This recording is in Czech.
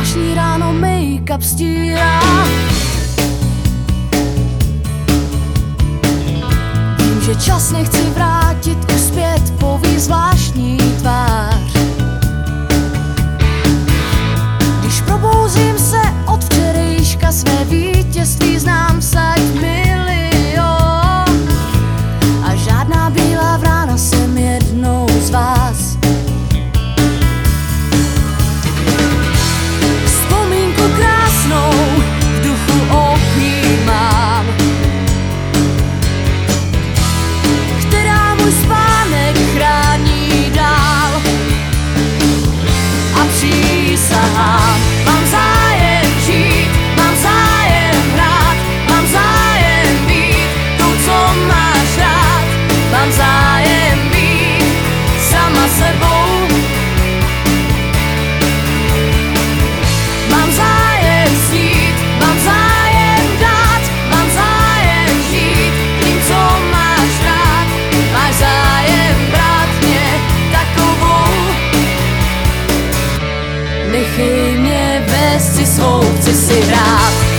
zvláštní ráno make-up stírá Vím, že čas nechci vrátit uspět, Poví zvláštní tvář. ty mě vést si svou, chci si hrát.